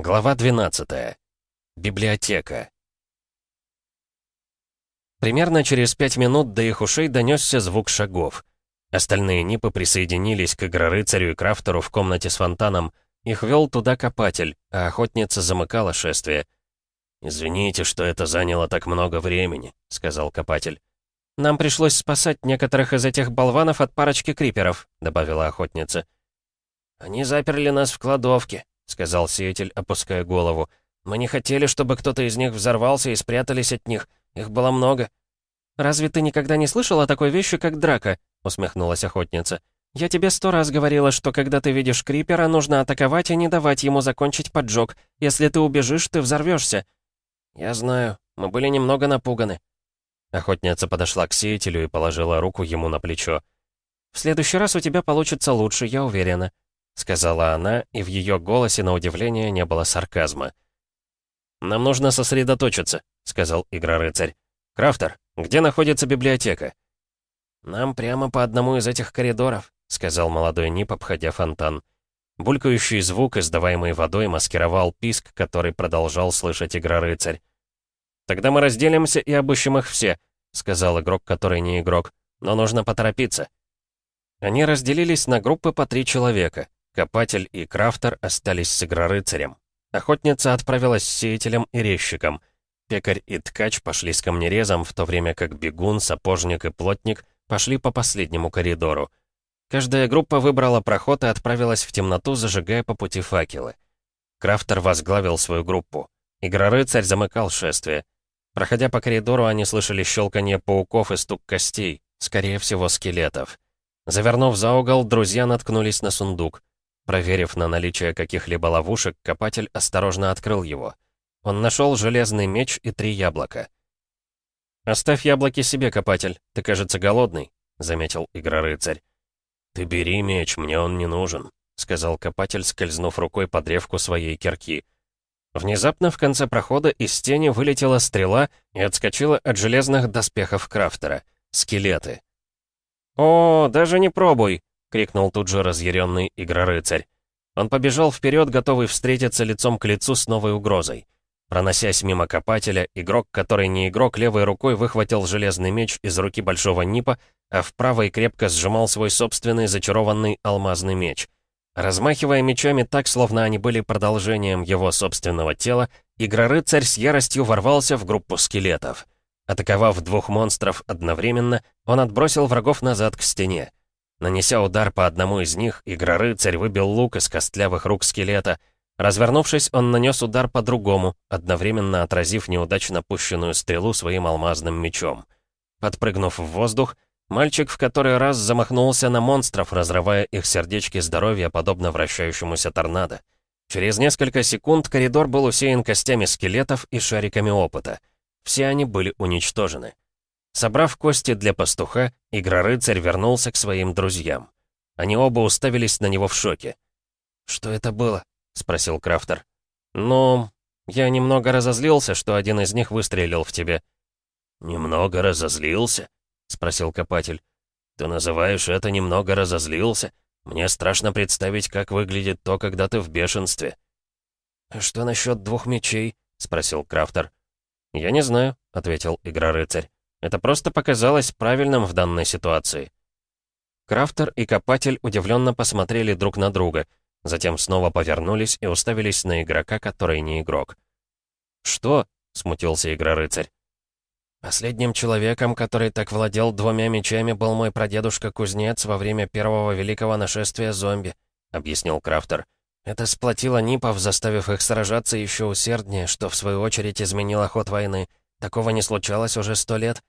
Глава 12. Библиотека. Примерно через пять минут до их ушей донесся звук шагов. Остальные Нипы присоединились к игрорыцарю и крафтеру в комнате с фонтаном. Их вел туда копатель, а охотница замыкала шествие. «Извините, что это заняло так много времени», — сказал копатель. «Нам пришлось спасать некоторых из этих болванов от парочки криперов», — добавила охотница. «Они заперли нас в кладовке», — сказал сеятель, опуская голову. «Мы не хотели, чтобы кто-то из них взорвался и спрятались от них. Их было много». «Разве ты никогда не слышал о такой вещи, как драка?» — усмехнулась охотница. «Я тебе сто раз говорила, что когда ты видишь крипера, нужно атаковать и не давать ему закончить поджог. Если ты убежишь, ты взорвешься». «Я знаю. Мы были немного напуганы». Охотница подошла к сеятелю и положила руку ему на плечо. «В следующий раз у тебя получится лучше, я уверена», сказала она, и в ее голосе на удивление не было сарказма. «Нам нужно сосредоточиться», — сказал Игрорыцарь. «Крафтер, где находится библиотека?» «Нам прямо по одному из этих коридоров», — сказал молодой Нип, обходя фонтан. Булькающий звук, издаваемый водой, маскировал писк, который продолжал слышать Игрорыцарь. «Тогда мы разделимся и обыщем их все», — сказал игрок, который не игрок. «Но нужно поторопиться». Они разделились на группы по три человека. Копатель и Крафтер остались с игрорыцарем. Охотница отправилась с сеятелем и резчиком. Пекарь и ткач пошли с камнерезом, в то время как бегун, сапожник и плотник пошли по последнему коридору. Каждая группа выбрала проход и отправилась в темноту, зажигая по пути факелы. Крафтер возглавил свою группу. Игрорыцарь замыкал шествие. Проходя по коридору, они слышали щелканье пауков и стук костей, скорее всего, скелетов. Завернув за угол, друзья наткнулись на сундук. Проверив на наличие каких-либо ловушек, копатель осторожно открыл его. Он нашел железный меч и три яблока. «Оставь яблоки себе, копатель, ты, кажется, голодный», — заметил Игрорыцарь. «Ты бери меч, мне он не нужен», — сказал копатель, скользнув рукой по древку своей кирки. Внезапно в конце прохода из тени вылетела стрела и отскочила от железных доспехов Крафтера. Скелеты. «О, даже не пробуй!» — крикнул тут же разъяренный игрорыцарь. Он побежал вперед, готовый встретиться лицом к лицу с новой угрозой. Проносясь мимо копателя, игрок, который не игрок, левой рукой выхватил железный меч из руки большого Нипа, а в правой крепко сжимал свой собственный зачарованный алмазный меч. Размахивая мечами так, словно они были продолжением его собственного тела, игрорыцарь с яростью ворвался в группу скелетов. Атаковав двух монстров одновременно, он отбросил врагов назад к стене. Нанеся удар по одному из них, Игрорыцарь выбил лук из костлявых рук скелета. Развернувшись, он нанес удар по другому, одновременно отразив неудачно пущенную стрелу своим алмазным мечом. Подпрыгнув в воздух, мальчик в который раз замахнулся на монстров, разрывая их сердечки здоровья, подобно вращающемуся торнадо. Через несколько секунд коридор был усеян костями скелетов и шариками опыта. Все они были уничтожены. Собрав кости для пастуха, Игрорыцарь вернулся к своим друзьям. Они оба уставились на него в шоке. «Что это было?» — спросил Крафтер. «Ну, я немного разозлился, что один из них выстрелил в тебе». «Немного разозлился?» — спросил копатель. «Ты называешь это «немного разозлился»? Мне страшно представить, как выглядит то, когда ты в бешенстве». «А что насчет двух мечей?» — спросил Крафтер. «Я не знаю», — ответил Игрорыцарь. Это просто показалось правильным в данной ситуации. Крафтер и Копатель удивленно посмотрели друг на друга, затем снова повернулись и уставились на игрока, который не игрок. «Что?» — смутился Игрорыцарь. «Последним человеком, который так владел двумя мечами, был мой прадедушка-кузнец во время первого великого нашествия зомби», — объяснил Крафтер. «Это сплотило Нипов, заставив их сражаться еще усерднее, что в свою очередь изменило ход войны. Такого не случалось уже сто лет.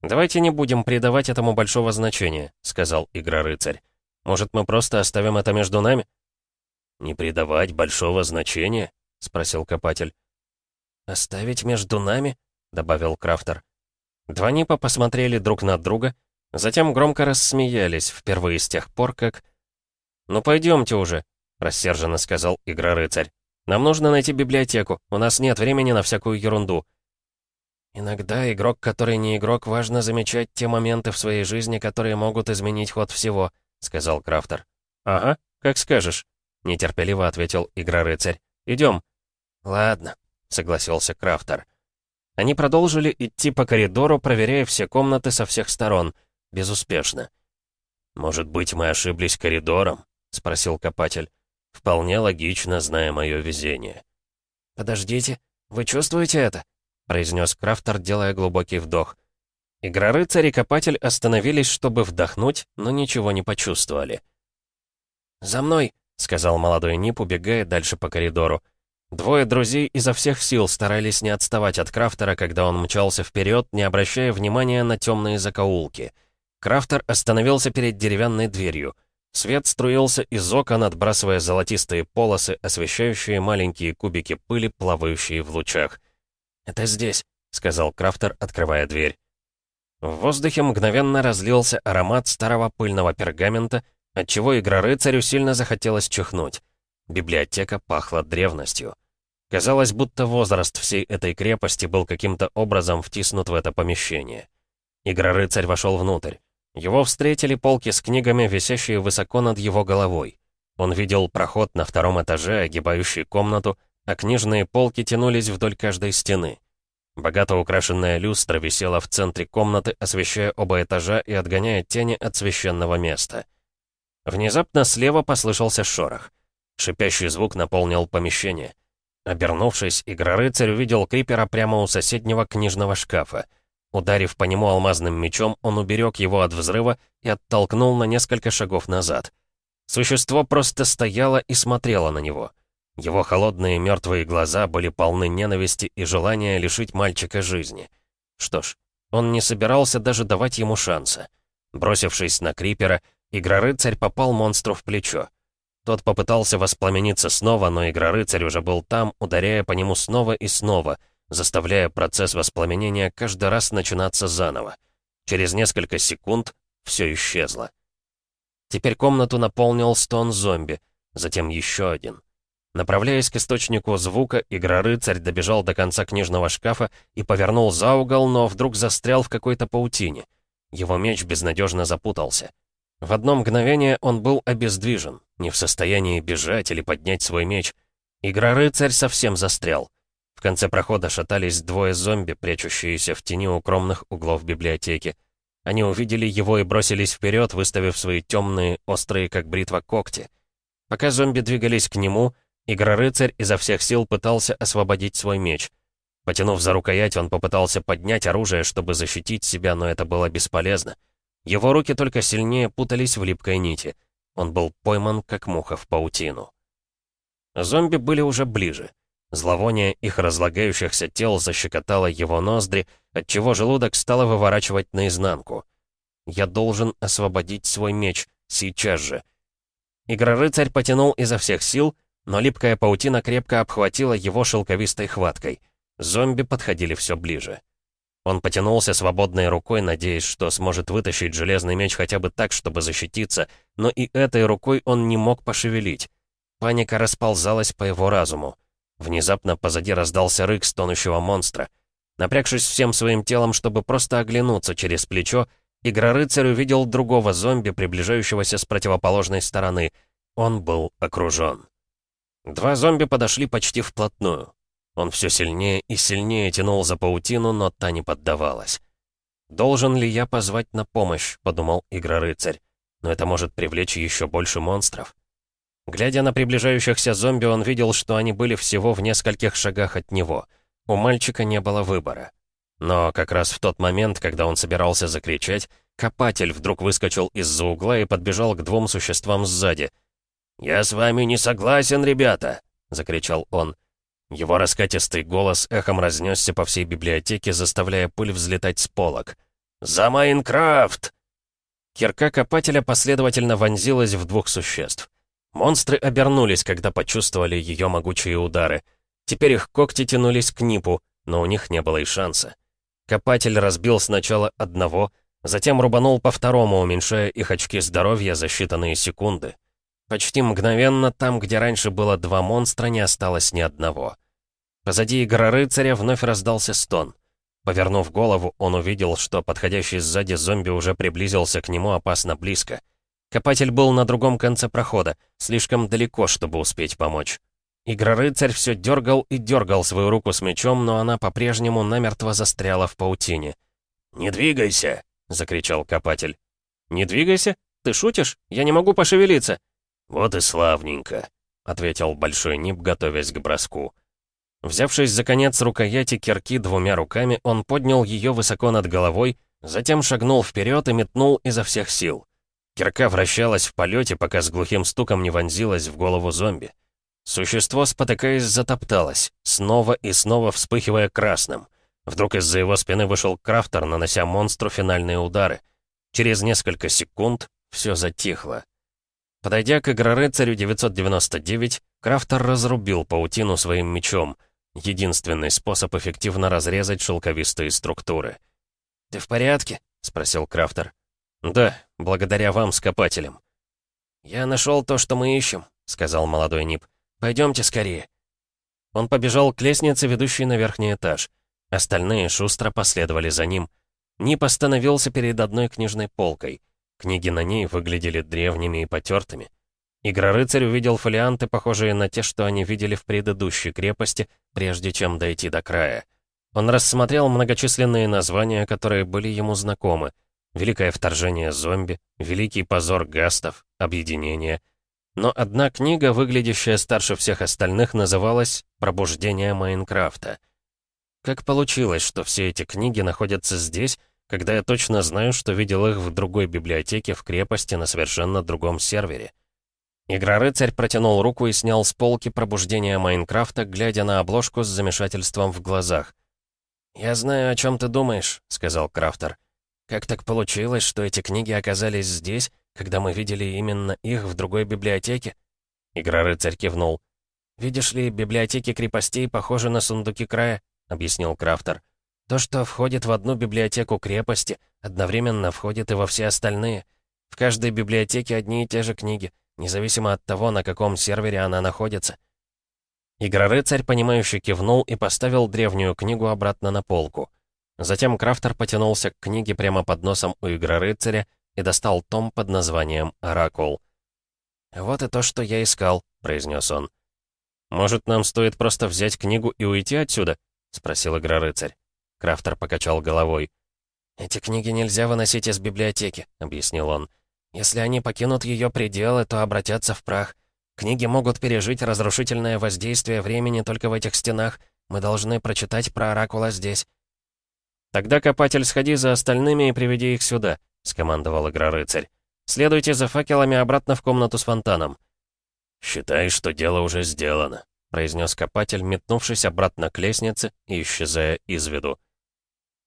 «Давайте не будем придавать этому большого значения», — сказал Игрорыцарь. «Может, мы просто оставим это между нами?» «Не придавать большого значения?» — спросил Копатель. «Оставить между нами?» — добавил Крафтер. Два Нипа посмотрели друг на друга, затем громко рассмеялись, впервые с тех пор, как... «Ну пойдемте уже», — рассерженно сказал Игрорыцарь. «Нам нужно найти библиотеку, у нас нет времени на всякую ерунду». «Иногда игрок, который не игрок, важно замечать те моменты в своей жизни, которые могут изменить ход всего», — сказал Крафтер. «Ага, как скажешь», — нетерпеливо ответил Игрорыцарь. «Идем, «Ладно», — согласился Крафтер. Они продолжили идти по коридору, проверяя все комнаты со всех сторон. Безуспешно. «Может быть, мы ошиблись коридором?» — спросил копатель. «Вполне логично, зная мое везение». «Подождите, вы чувствуете это?» — произнес Крафтер, делая глубокий вдох. Игрорыцарь и копатель остановились, чтобы вдохнуть, но ничего не почувствовали. «За мной!» — сказал молодой Нип, убегая дальше по коридору. Двое друзей изо всех сил старались не отставать от Крафтера, когда он мчался вперед, не обращая внимания на темные закоулки. Крафтер остановился перед деревянной дверью. Свет струился из окон, отбрасывая золотистые полосы, освещающие маленькие кубики пыли, плавающие в лучах. «Это здесь», — сказал Крафтер, открывая дверь. В воздухе мгновенно разлился аромат старого пыльного пергамента, отчего игрорыцарю сильно захотелось чихнуть. Библиотека пахла древностью. Казалось, будто возраст всей этой крепости был каким-то образом втиснут в это помещение. Игрорыцарь вошел внутрь. Его встретили полки с книгами, висящие высоко над его головой. Он видел проход на втором этаже, огибающий комнату, а книжные полки тянулись вдоль каждой стены. Богато украшенная люстра висела в центре комнаты, освещая оба этажа и отгоняя тени от священного места. Внезапно слева послышался шорох. Шипящий звук наполнил помещение. Обернувшись, Игрорыцарь увидел Крипера прямо у соседнего книжного шкафа. Ударив по нему алмазным мечом, он уберег его от взрыва и оттолкнул на несколько шагов назад. Существо просто стояло и смотрело на него. Его холодные мертвые глаза были полны ненависти и желания лишить мальчика жизни. Что ж, он не собирался даже давать ему шанса. Бросившись на Крипера, Игрорыцарь попал монстру в плечо. Тот попытался воспламениться снова, но Игрорыцарь уже был там, ударяя по нему снова и снова, заставляя процесс воспламенения каждый раз начинаться заново. Через несколько секунд все исчезло. Теперь комнату наполнил стон зомби, затем еще один. Направляясь к источнику звука, Игрорыцарь добежал до конца книжного шкафа и повернул за угол, но вдруг застрял в какой-то паутине. Его меч безнадежно запутался. В одно мгновение он был обездвижен, не в состоянии бежать или поднять свой меч. Игра-рыцарь совсем застрял. В конце прохода шатались двое зомби, прячущиеся в тени укромных углов библиотеки. Они увидели его и бросились вперед, выставив свои темные, острые, как бритва, когти. Пока зомби двигались к нему, Игра-рыцарь изо всех сил пытался освободить свой меч. Потянув за рукоять, он попытался поднять оружие, чтобы защитить себя, но это было бесполезно. Его руки только сильнее путались в липкой нити. Он был пойман, как муха в паутину. Зомби были уже ближе. Зловоние их разлагающихся тел защекотало его ноздри, отчего желудок стало выворачивать наизнанку. «Я должен освободить свой меч, сейчас же». Игрорыцарь потянул изо всех сил, но липкая паутина крепко обхватила его шелковистой хваткой. Зомби подходили все ближе. Он потянулся свободной рукой, надеясь, что сможет вытащить железный меч хотя бы так, чтобы защититься, но и этой рукой он не мог пошевелить. Паника расползалась по его разуму. Внезапно позади раздался рык стонущего монстра. Напрягшись всем своим телом, чтобы просто оглянуться через плечо, Игрорыцарь увидел другого зомби, приближающегося с противоположной стороны. Он был окружен. Два зомби подошли почти вплотную. Он все сильнее и сильнее тянул за паутину, но та не поддавалась. «Должен ли я позвать на помощь?» — подумал Игрорыцарь. «Но это может привлечь еще больше монстров». Глядя на приближающихся зомби, он видел, что они были всего в нескольких шагах от него. У мальчика не было выбора. Но как раз в тот момент, когда он собирался закричать, копатель вдруг выскочил из-за угла и подбежал к двум существам сзади. «Я с вами не согласен, ребята!» — закричал он. Его раскатистый голос эхом разнесся по всей библиотеке, заставляя пыль взлетать с полок. «За Майнкрафт!» Кирка копателя последовательно вонзилась в двух существ. Монстры обернулись, когда почувствовали ее могучие удары. Теперь их когти тянулись к Нипу, но у них не было и шанса. Копатель разбил сначала одного, затем рубанул по второму, уменьшая их очки здоровья за считанные секунды. Почти мгновенно там, где раньше было два монстра, не осталось ни одного. Позади игры рыцаря вновь раздался стон. Повернув голову, он увидел, что подходящий сзади зомби уже приблизился к нему опасно близко. Копатель был на другом конце прохода, слишком далеко, чтобы успеть помочь. Игрорыцарь все дергал и дергал свою руку с мечом, но она по-прежнему намертво застряла в паутине. «Не двигайся!» — закричал копатель. «Не двигайся? Ты шутишь? Я не могу пошевелиться!» «Вот и славненько!» — ответил Большой Нип, готовясь к броску. Взявшись за конец рукояти кирки двумя руками, он поднял ее высоко над головой, затем шагнул вперед и метнул изо всех сил. Кирка вращалась в полете, пока с глухим стуком не вонзилась в голову зомби. Существо, спотыкаясь, затопталось, снова и снова вспыхивая красным. Вдруг из-за его спины вышел Крафтер, нанося монстру финальные удары. Через несколько секунд все затихло. Подойдя к Игрорыцарю 999, Крафтер разрубил паутину своим мечом. Единственный способ эффективно разрезать шелковистые структуры. «Ты в порядке?» — спросил Крафтер. «Да, благодаря вам, скопателям». «Я нашел то, что мы ищем», — сказал молодой Нип. Пойдемте скорее». Он побежал к лестнице, ведущей на верхний этаж. Остальные шустро последовали за ним. Нип остановился перед одной книжной полкой. Книги на ней выглядели древними и потертыми. Игрорыцарь увидел фолианты, похожие на те, что они видели в предыдущей крепости, прежде чем дойти до края. Он рассмотрел многочисленные названия, которые были ему знакомы. «Великое вторжение зомби», «Великий позор гастов», «Объединение», но одна книга, выглядящая старше всех остальных, называлась «Пробуждение Майнкрафта». Как получилось, что все эти книги находятся здесь, когда я точно знаю, что видел их в другой библиотеке в крепости на совершенно другом сервере? Игрорыцарь протянул руку и снял с полки «Пробуждение Майнкрафта», глядя на обложку с замешательством в глазах. «Я знаю, о чем ты думаешь», — сказал Крафтер. «Как так получилось, что эти книги оказались здесь, когда мы видели именно их в другой библиотеке?» Игрорыцарь кивнул. «Видишь ли, библиотеки крепостей похожи на сундуки края», — объяснил Крафтер. «То, что входит в одну библиотеку крепости, одновременно входит и во все остальные. В каждой библиотеке одни и те же книги, независимо от того, на каком сервере она находится». Игрорыцарь, понимающе кивнул и поставил древнюю книгу обратно на полку. Затем Крафтер потянулся к книге прямо под носом у Игрорыцаря и достал том под названием «Оракул». «Вот и то, что я искал», — произнес он. «Может, нам стоит просто взять книгу и уйти отсюда?» — спросил Игрорыцарь. Крафтер покачал головой. «Эти книги нельзя выносить из библиотеки», — объяснил он. «Если они покинут ее пределы, то обратятся в прах. Книги могут пережить разрушительное воздействие времени только в этих стенах. Мы должны прочитать про Оракула здесь». «Тогда, копатель, сходи за остальными и приведи их сюда», — скомандовал Игрорыцарь. «Следуйте за факелами обратно в комнату с фонтаном». «Считай, что дело уже сделано», — произнес копатель, метнувшись обратно к лестнице и исчезая из виду.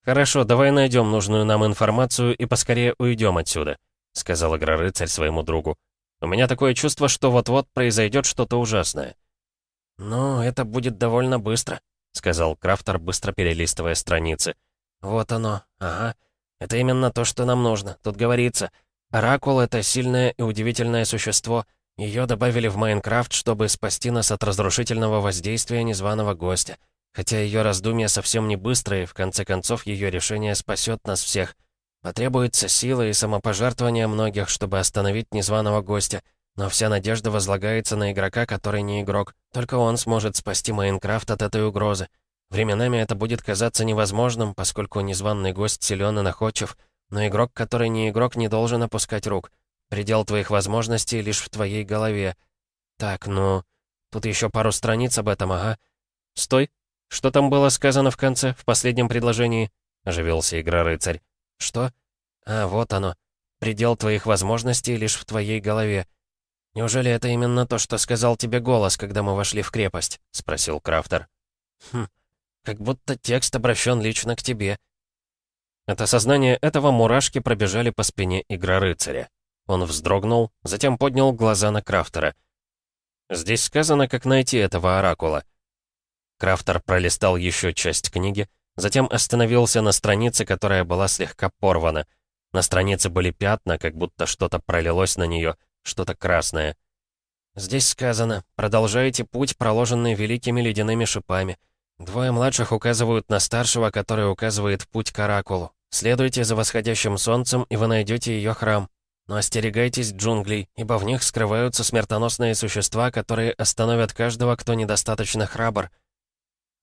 «Хорошо, давай найдем нужную нам информацию и поскорее уйдем отсюда», — сказал Игрорыцарь своему другу. «У меня такое чувство, что вот-вот произойдет что-то ужасное». «Ну, это будет довольно быстро», — сказал Крафтер, быстро перелистывая страницы. «Вот оно, ага. Это именно то, что нам нужно. Тут говорится, Оракул — это сильное и удивительное существо. Ее добавили в Майнкрафт, чтобы спасти нас от разрушительного воздействия незваного гостя. Хотя ее раздумья совсем не быстрые, в конце концов ее решение спасет нас всех. Потребуется сила и самопожертвование многих, чтобы остановить незваного гостя. Но вся надежда возлагается на игрока, который не игрок. Только он сможет спасти Майнкрафт от этой угрозы. Временами это будет казаться невозможным, поскольку незваный гость силен и находчив, но игрок, который не игрок, не должен опускать рук. Предел твоих возможностей лишь в твоей голове. Так, ну... Тут еще пару страниц об этом, ага. Стой! Что там было сказано в конце, в последнем предложении? Оживился игра-рыцарь. Что? А, вот оно. Предел твоих возможностей лишь в твоей голове. Неужели это именно то, что сказал тебе голос, когда мы вошли в крепость? Спросил Крафтер. Хм, как будто текст обращен лично к тебе». От осознания этого мурашки пробежали по спине игрорыцаря. Он вздрогнул, затем поднял глаза на Крафтера. «Здесь сказано, как найти этого оракула». Крафтер пролистал еще часть книги, затем остановился на странице, которая была слегка порвана. На странице были пятна, как будто что-то пролилось на нее, что-то красное. «Здесь сказано, продолжайте путь, проложенный великими ледяными шипами. Двое младших указывают на старшего, который указывает путь к Оракулу. Следуйте за восходящим солнцем, и вы найдете ее храм. Но остерегайтесь джунглей, ибо в них скрываются смертоносные существа, которые остановят каждого, кто недостаточно храбр».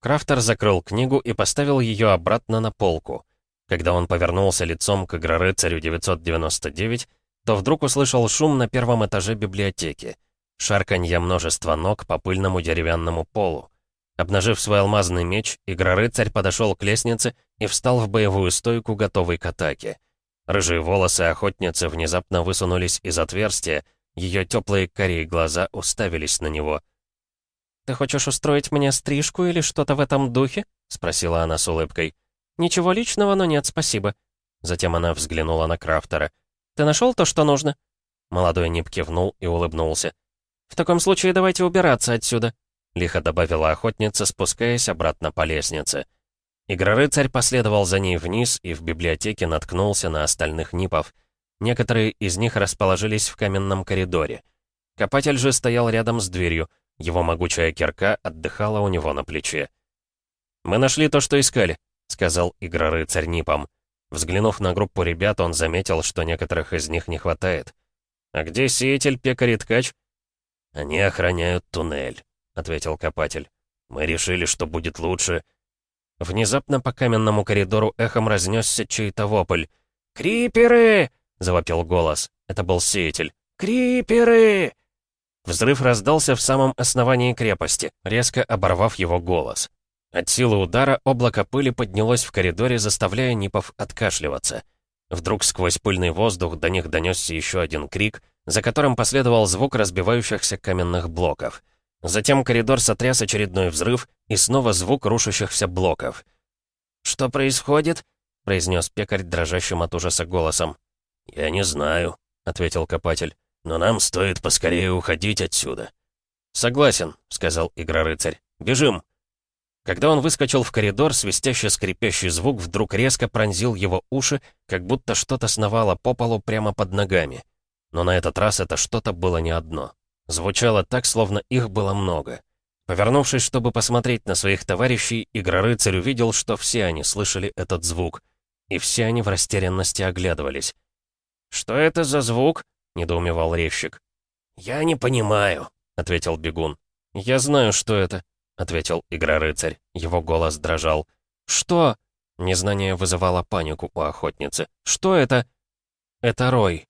Крафтер закрыл книгу и поставил ее обратно на полку. Когда он повернулся лицом к Игрорыцарю 999, то вдруг услышал шум на первом этаже библиотеки. Шарканье множества ног по пыльному деревянному полу. Обнажив свой алмазный меч, Игрорыцарь подошел к лестнице и встал в боевую стойку, готовый к атаке. Рыжие волосы охотницы внезапно высунулись из отверстия, ее теплые карие глаза уставились на него. «Ты хочешь устроить мне стрижку или что-то в этом духе?» — спросила она с улыбкой. «Ничего личного, но нет, спасибо». Затем она взглянула на Крафтера. «Ты нашел то, что нужно?» Молодой Нип кивнул и улыбнулся. «В таком случае давайте убираться отсюда», — лихо добавила охотница, спускаясь обратно по лестнице. Игрорыцарь последовал за ней вниз и в библиотеке наткнулся на остальных Нипов. Некоторые из них расположились в каменном коридоре. Копатель же стоял рядом с дверью, его могучая кирка отдыхала у него на плече. «Мы нашли то, что искали», — сказал Игрорыцарь Нипом. Взглянув на группу ребят, он заметил, что некоторых из них не хватает. «А где сеятель, пекарь и ткач?» «Они охраняют туннель», — ответил копатель. «Мы решили, что будет лучше...» Внезапно по каменному коридору эхом разнесся чей-то вопль. «Криперы!» — завопил голос. Это был сеятель. «Криперы!» Взрыв раздался в самом основании крепости, резко оборвав его голос. От силы удара облако пыли поднялось в коридоре, заставляя Нипов откашливаться. Вдруг сквозь пыльный воздух до них донесся еще один крик, за которым последовал звук разбивающихся каменных блоков. Затем коридор сотряс очередной взрыв и снова звук рушащихся блоков. «Что происходит?» — произнес пекарь дрожащим от ужаса голосом. «Я не знаю», — ответил копатель. «Но нам стоит поскорее уходить отсюда». «Согласен», — сказал Игрорыцарь. «Бежим!» Когда он выскочил в коридор, свистящий скрипящий звук вдруг резко пронзил его уши, как будто что-то сновало по полу прямо под ногами. Но на этот раз это что-то было не одно. Звучало так, словно их было много. Повернувшись, чтобы посмотреть на своих товарищей, Игрорыцарь увидел, что все они слышали этот звук. И все они в растерянности оглядывались. «Что это за звук?» — недоумевал резчик. «Я не понимаю», — ответил бегун. «Я знаю, что это», — ответил Игрорыцарь. Его голос дрожал. «Что?» Незнание вызывало панику у охотницы. «Что это?» «Это Рой»,